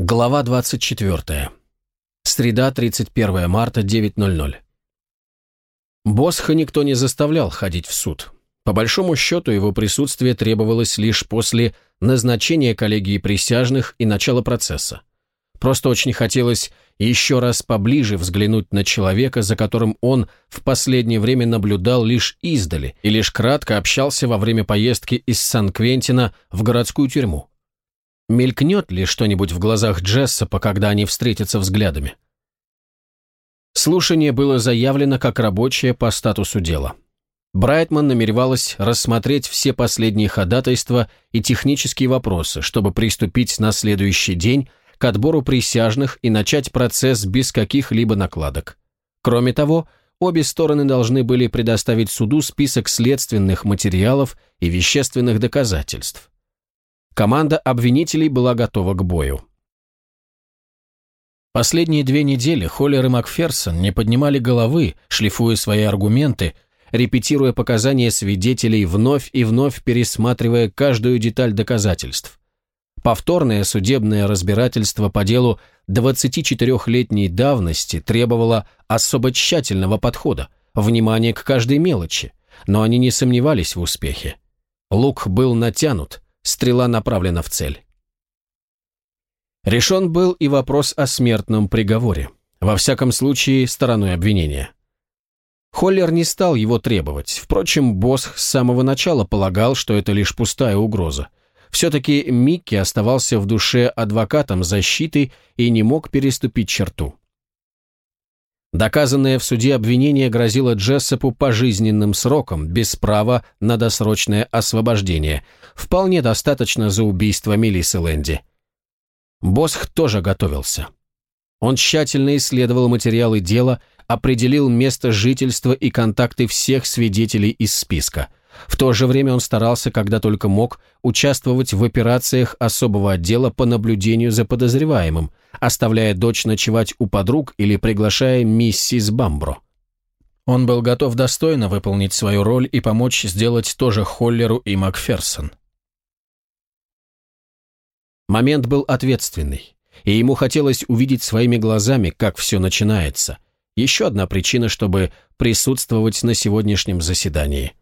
Глава 24. Среда, 31 марта, 9.00. Босха никто не заставлял ходить в суд. По большому счету, его присутствие требовалось лишь после назначения коллегии присяжных и начала процесса. Просто очень хотелось еще раз поближе взглянуть на человека, за которым он в последнее время наблюдал лишь издали и лишь кратко общался во время поездки из Сан-Квентина в городскую тюрьму. Мелькнет ли что-нибудь в глазах Джессопа, когда они встретятся взглядами? Слушание было заявлено как рабочее по статусу дела. Брайтман намеревалась рассмотреть все последние ходатайства и технические вопросы, чтобы приступить на следующий день к отбору присяжных и начать процесс без каких-либо накладок. Кроме того, обе стороны должны были предоставить суду список следственных материалов и вещественных доказательств. Команда обвинителей была готова к бою. Последние две недели Холлер и Макферсон не поднимали головы, шлифуя свои аргументы, репетируя показания свидетелей, вновь и вновь пересматривая каждую деталь доказательств. Повторное судебное разбирательство по делу 24-летней давности требовало особо тщательного подхода, внимания к каждой мелочи, но они не сомневались в успехе. Лук был натянут, стрела направлена в цель. Решен был и вопрос о смертном приговоре, во всяком случае стороной обвинения. Холлер не стал его требовать, впрочем, босс с самого начала полагал, что это лишь пустая угроза. Все-таки Микки оставался в душе адвокатом защиты и не мог переступить черту. Доказанное в суде обвинение грозило Джессопу пожизненным сроком, без права на досрочное освобождение. Вполне достаточно за убийство Мелиссы Лэнди. Босх тоже готовился. Он тщательно исследовал материалы дела, определил место жительства и контакты всех свидетелей из списка – в то же время он старался, когда только мог, участвовать в операциях особого отдела по наблюдению за подозреваемым, оставляя дочь ночевать у подруг или приглашая миссис Бамбро. Он был готов достойно выполнить свою роль и помочь сделать тоже Холлеру и Макферсон. Момент был ответственный, и ему хотелось увидеть своими глазами, как все начинается. Еще одна причина, чтобы присутствовать на сегодняшнем заседании.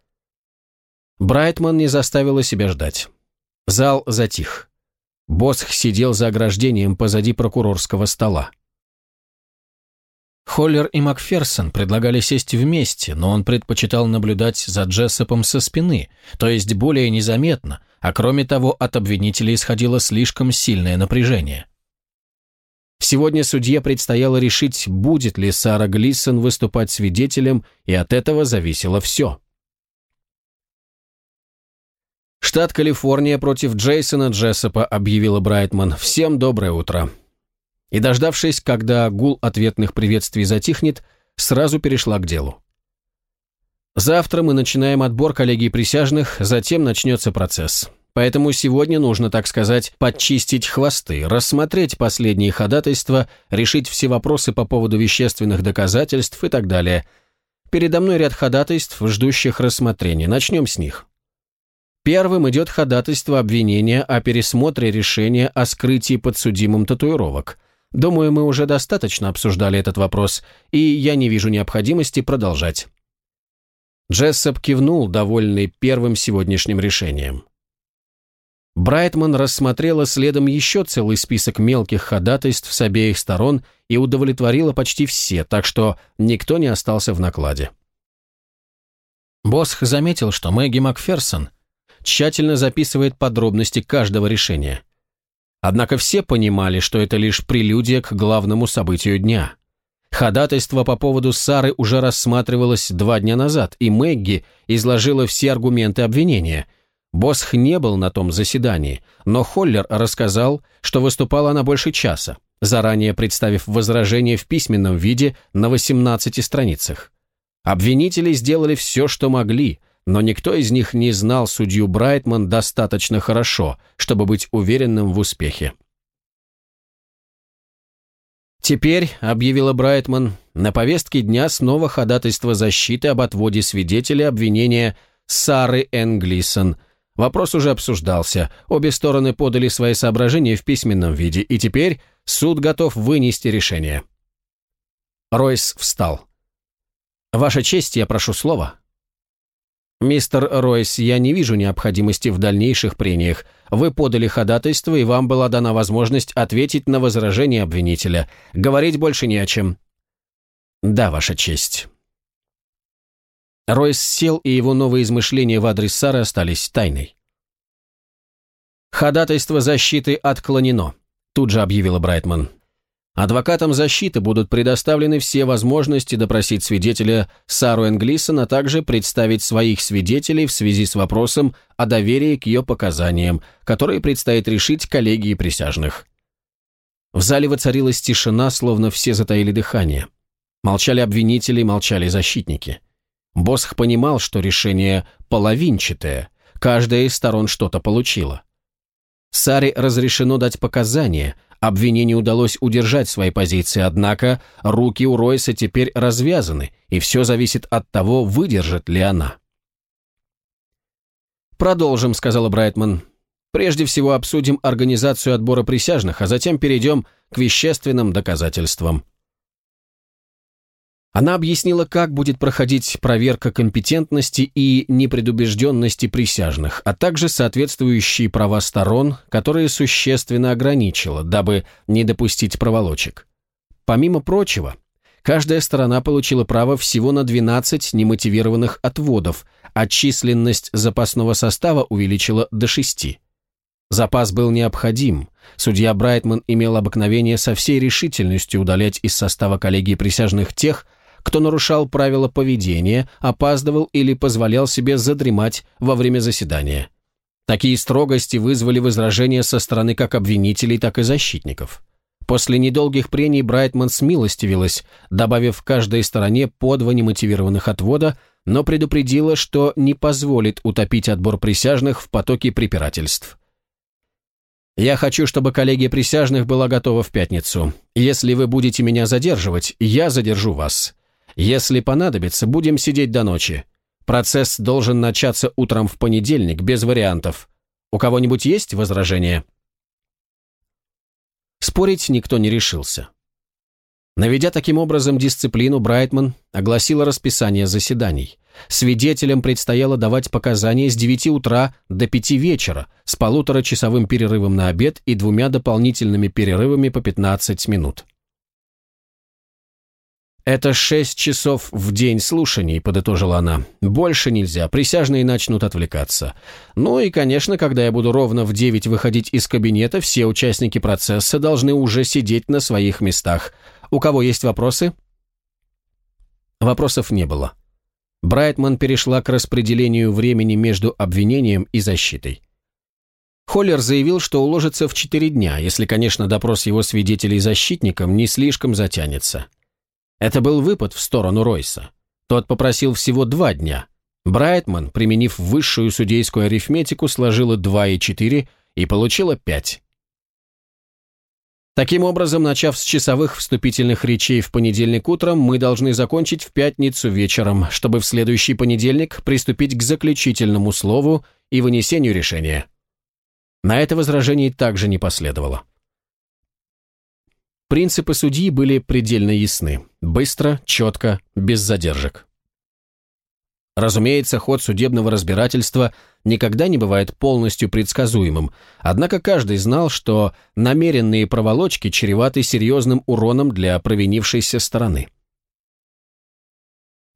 Брайтман не заставила себя ждать. Зал затих. Босх сидел за ограждением позади прокурорского стола. Холлер и Макферсон предлагали сесть вместе, но он предпочитал наблюдать за Джессопом со спины, то есть более незаметно, а кроме того от обвинителей исходило слишком сильное напряжение. Сегодня судье предстояло решить, будет ли Сара Глисон выступать свидетелем, и от этого зависело все. «Штат Калифорния против Джейсона Джессопа», — объявила Брайтман. «Всем доброе утро». И, дождавшись, когда гул ответных приветствий затихнет, сразу перешла к делу. Завтра мы начинаем отбор коллегий присяжных, затем начнется процесс. Поэтому сегодня нужно, так сказать, подчистить хвосты, рассмотреть последние ходатайства, решить все вопросы по поводу вещественных доказательств и так далее. Передо мной ряд ходатайств, ждущих рассмотрения. Начнем с них. Первым идет ходатайство обвинения о пересмотре решения о скрытии подсудимым татуировок. Думаю, мы уже достаточно обсуждали этот вопрос, и я не вижу необходимости продолжать. Джессоп кивнул, довольный первым сегодняшним решением. Брайтман рассмотрела следом еще целый список мелких ходатайств с обеих сторон и удовлетворила почти все, так что никто не остался в накладе. Босх заметил, что Мэгги Макферсон тщательно записывает подробности каждого решения. Однако все понимали, что это лишь прелюдия к главному событию дня. Ходатайство по поводу Сары уже рассматривалось два дня назад, и Мэгги изложила все аргументы обвинения. Босх не был на том заседании, но Холлер рассказал, что выступала она больше часа, заранее представив возражение в письменном виде на 18 страницах. Обвинители сделали все, что могли, но никто из них не знал судью Брайтман достаточно хорошо, чтобы быть уверенным в успехе. «Теперь», — объявила Брайтман, — «на повестке дня снова ходатайство защиты об отводе свидетеля обвинения Сары Энглисон. Вопрос уже обсуждался, обе стороны подали свои соображения в письменном виде, и теперь суд готов вынести решение. Ройс встал. «Ваша честь, я прошу слова». «Мистер Ройс, я не вижу необходимости в дальнейших прениях. Вы подали ходатайство, и вам была дана возможность ответить на возражение обвинителя. Говорить больше не о чем». «Да, Ваша честь». Ройс сел, и его новые измышления в адрес Сары остались тайной. «Ходатайство защиты отклонено», – тут же объявила Брайтман. Адвокатам защиты будут предоставлены все возможности допросить свидетеля Сару Энглисон, а также представить своих свидетелей в связи с вопросом о доверии к ее показаниям, которые предстоит решить коллегии присяжных. В зале воцарилась тишина, словно все затаили дыхание. Молчали обвинители, молчали защитники. Босх понимал, что решение половинчатое, каждая из сторон что-то получила. Саре разрешено дать показания – Обвинению удалось удержать свои позиции, однако руки у Ройса теперь развязаны, и все зависит от того, выдержит ли она. «Продолжим», — сказала Брайтман. «Прежде всего обсудим организацию отбора присяжных, а затем перейдем к вещественным доказательствам». Она объяснила, как будет проходить проверка компетентности и непредубежденности присяжных, а также соответствующие права сторон, которые существенно ограничила, дабы не допустить проволочек. Помимо прочего, каждая сторона получила право всего на 12 немотивированных отводов, а численность запасного состава увеличила до 6. Запас был необходим. Судья Брайтман имел обыкновение со всей решительностью удалять из состава коллегии присяжных тех, кто нарушал правила поведения, опаздывал или позволял себе задремать во время заседания. Такие строгости вызвали возражения со стороны как обвинителей, так и защитников. После недолгих прений Брайтман смилостивилась, добавив каждой стороне по два немотивированных отвода, но предупредила, что не позволит утопить отбор присяжных в потоке препирательств. «Я хочу, чтобы коллегия присяжных была готова в пятницу. Если вы будете меня задерживать, я задержу вас. Если понадобится, будем сидеть до ночи. Процесс должен начаться утром в понедельник, без вариантов. У кого-нибудь есть возражения?» Спорить никто не решился. Наведя таким образом дисциплину, Брайтман огласила расписание заседаний. Свидетелям предстояло давать показания с 9 утра до 5 вечера, с полуторачасовым перерывом на обед и двумя дополнительными перерывами по 15 минут. «Это шесть часов в день слушаний», — подытожила она. «Больше нельзя, присяжные начнут отвлекаться. Ну и, конечно, когда я буду ровно в девять выходить из кабинета, все участники процесса должны уже сидеть на своих местах. У кого есть вопросы?» Вопросов не было. Брайтман перешла к распределению времени между обвинением и защитой. Холлер заявил, что уложится в четыре дня, если, конечно, допрос его свидетелей защитником не слишком затянется. Это был выпад в сторону Ройса. Тот попросил всего два дня. Брайтман, применив высшую судейскую арифметику, сложила 2 и 4 и получила 5. Таким образом, начав с часовых вступительных речей в понедельник утром, мы должны закончить в пятницу вечером, чтобы в следующий понедельник приступить к заключительному слову и вынесению решения. На это возражение также не последовало. Принципы судьи были предельно ясны. Быстро, четко, без задержек. Разумеется, ход судебного разбирательства никогда не бывает полностью предсказуемым, однако каждый знал, что намеренные проволочки чреваты серьезным уроном для провинившейся стороны.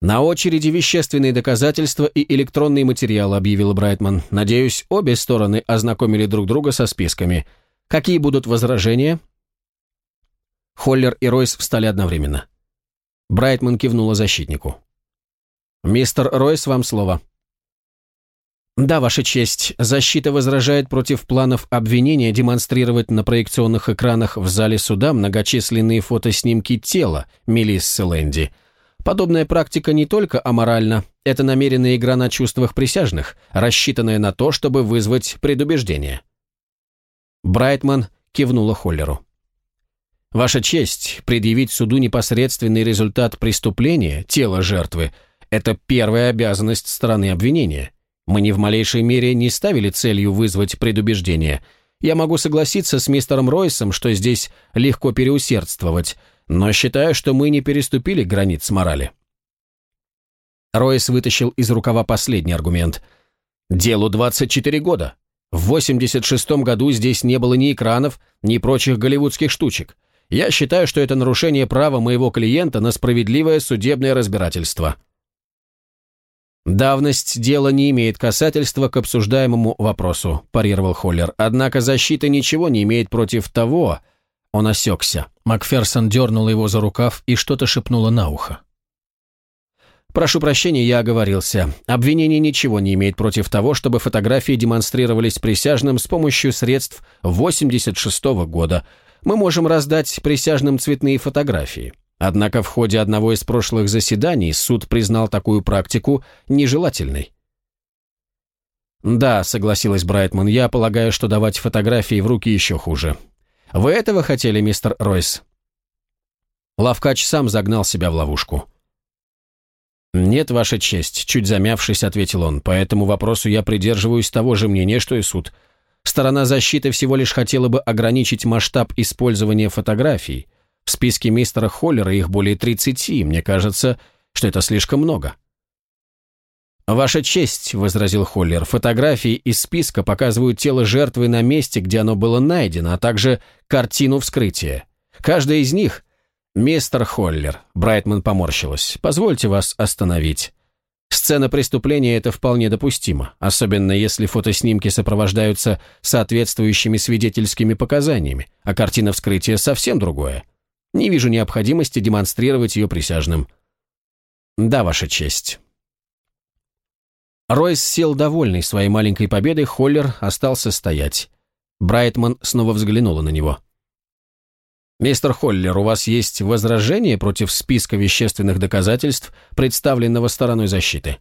«На очереди вещественные доказательства и электронные материалы», объявил Брайтман. «Надеюсь, обе стороны ознакомили друг друга со списками. Какие будут возражения?» Холлер и Ройс встали одновременно. Брайтман кивнула защитнику. «Мистер Ройс, вам слово». «Да, Ваша честь, защита возражает против планов обвинения демонстрировать на проекционных экранах в зале суда многочисленные фотоснимки тела Мелиссы Лэнди. Подобная практика не только аморальна, это намеренная игра на чувствах присяжных, рассчитанная на то, чтобы вызвать предубеждение». Брайтман кивнула Холлеру. Ваша честь, предъявить суду непосредственный результат преступления, тело жертвы, это первая обязанность стороны обвинения. Мы ни в малейшей мере не ставили целью вызвать предубеждение. Я могу согласиться с мистером Ройсом, что здесь легко переусердствовать, но считаю, что мы не переступили границ морали. Ройс вытащил из рукава последний аргумент. «Делу 24 года. В 86 году здесь не было ни экранов, ни прочих голливудских штучек. Я считаю, что это нарушение права моего клиента на справедливое судебное разбирательство». «Давность дела не имеет касательства к обсуждаемому вопросу», – парировал Холлер. «Однако защита ничего не имеет против того...» Он осекся. Макферсон дернул его за рукав и что-то шепнуло на ухо. Прошу прощения, я оговорился. Обвинение ничего не имеет против того, чтобы фотографии демонстрировались присяжным с помощью средств 86 -го года. Мы можем раздать присяжным цветные фотографии. Однако в ходе одного из прошлых заседаний суд признал такую практику нежелательной. «Да», — согласилась Брайтман, — «я полагаю, что давать фотографии в руки еще хуже. Вы этого хотели, мистер Ройс?» Лавкач сам загнал себя в ловушку. «Нет, Ваша честь», — чуть замявшись, ответил он. «По этому вопросу я придерживаюсь того же мнения, что и суд. Сторона защиты всего лишь хотела бы ограничить масштаб использования фотографий. В списке мистера Холлера их более 30, мне кажется, что это слишком много». «Ваша честь», — возразил Холлер, — «фотографии из списка показывают тело жертвы на месте, где оно было найдено, а также картину вскрытия. Каждая из них «Мистер Холлер», — Брайтман поморщилась, — «позвольте вас остановить. Сцена преступления – это вполне допустимо, особенно если фотоснимки сопровождаются соответствующими свидетельскими показаниями, а картина вскрытия совсем другое. Не вижу необходимости демонстрировать ее присяжным». «Да, Ваша честь». Ройс сел довольный своей маленькой победой, Холлер остался стоять. Брайтман снова взглянула на него. «Мистер Холлер, у вас есть возражение против списка вещественных доказательств, представленного стороной защиты?»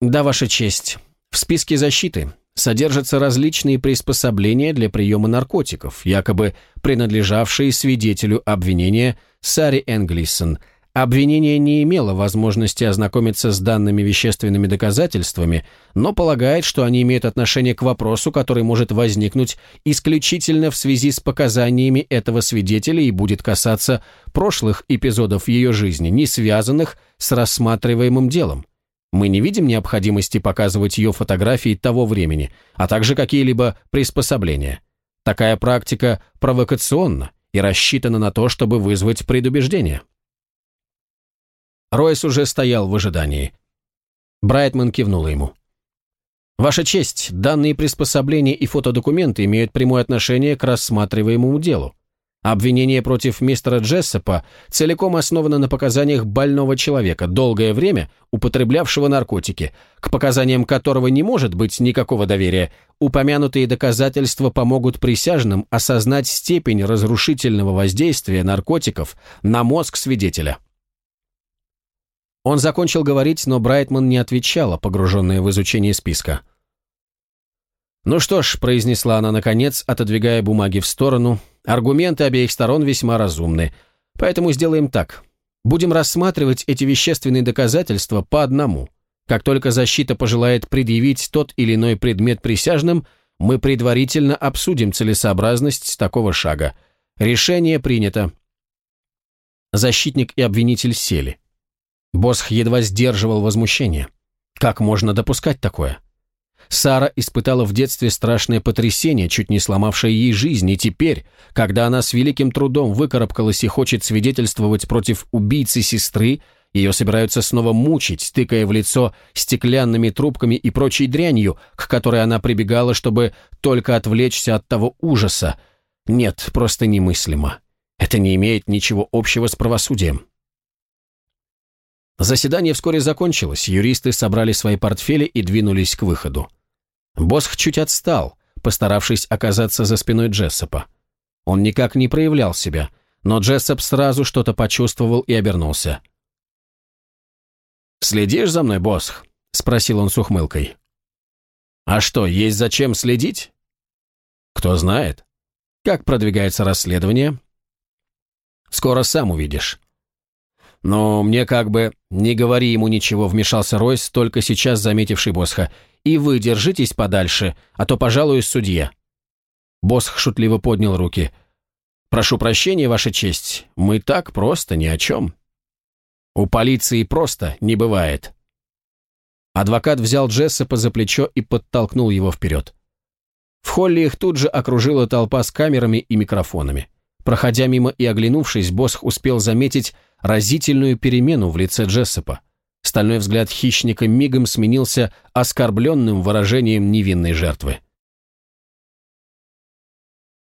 «Да, Ваша честь. В списке защиты содержатся различные приспособления для приема наркотиков, якобы принадлежавшие свидетелю обвинения Саре Энглисон – Обвинение не имело возможности ознакомиться с данными вещественными доказательствами, но полагает, что они имеют отношение к вопросу, который может возникнуть исключительно в связи с показаниями этого свидетеля и будет касаться прошлых эпизодов ее жизни, не связанных с рассматриваемым делом. Мы не видим необходимости показывать ее фотографии того времени, а также какие-либо приспособления. Такая практика провокационна и рассчитана на то, чтобы вызвать предубеждение. Ройс уже стоял в ожидании. Брайтман кивнула ему. «Ваша честь, данные приспособления и фотодокументы имеют прямое отношение к рассматриваемому делу. Обвинение против мистера Джессопа целиком основано на показаниях больного человека, долгое время употреблявшего наркотики, к показаниям которого не может быть никакого доверия. Упомянутые доказательства помогут присяжным осознать степень разрушительного воздействия наркотиков на мозг свидетеля. Он закончил говорить, но Брайтман не отвечала, погруженная в изучение списка. «Ну что ж», — произнесла она наконец, отодвигая бумаги в сторону, «аргументы обеих сторон весьма разумны, поэтому сделаем так. Будем рассматривать эти вещественные доказательства по одному. Как только защита пожелает предъявить тот или иной предмет присяжным, мы предварительно обсудим целесообразность такого шага. Решение принято». Защитник и обвинитель сели. Босх едва сдерживал возмущение. Как можно допускать такое? Сара испытала в детстве страшное потрясение, чуть не сломавшее ей жизнь, и теперь, когда она с великим трудом выкарабкалась и хочет свидетельствовать против убийцы сестры, ее собираются снова мучить, тыкая в лицо стеклянными трубками и прочей дрянью, к которой она прибегала, чтобы только отвлечься от того ужаса. Нет, просто немыслимо. Это не имеет ничего общего с правосудием. Заседание вскоре закончилось, юристы собрали свои портфели и двинулись к выходу. Босх чуть отстал, постаравшись оказаться за спиной Джессопа. Он никак не проявлял себя, но Джессоп сразу что-то почувствовал и обернулся. «Следишь за мной, Босх?» – спросил он с ухмылкой. «А что, есть зачем следить?» «Кто знает. Как продвигается расследование?» «Скоро сам увидишь». «Но мне как бы...» «Не говори ему ничего», — вмешался Ройс, только сейчас заметивший Босха. «И вы держитесь подальше, а то пожалуюсь судье». Босх шутливо поднял руки. «Прошу прощения, Ваша честь, мы так просто ни о чем». «У полиции просто не бывает». Адвокат взял Джессопа за плечо и подтолкнул его вперед. В холле их тут же окружила толпа с камерами и микрофонами. Проходя мимо и оглянувшись, Босх успел заметить разительную перемену в лице Джессопа. Стальной взгляд хищника мигом сменился оскорбленным выражением невинной жертвы.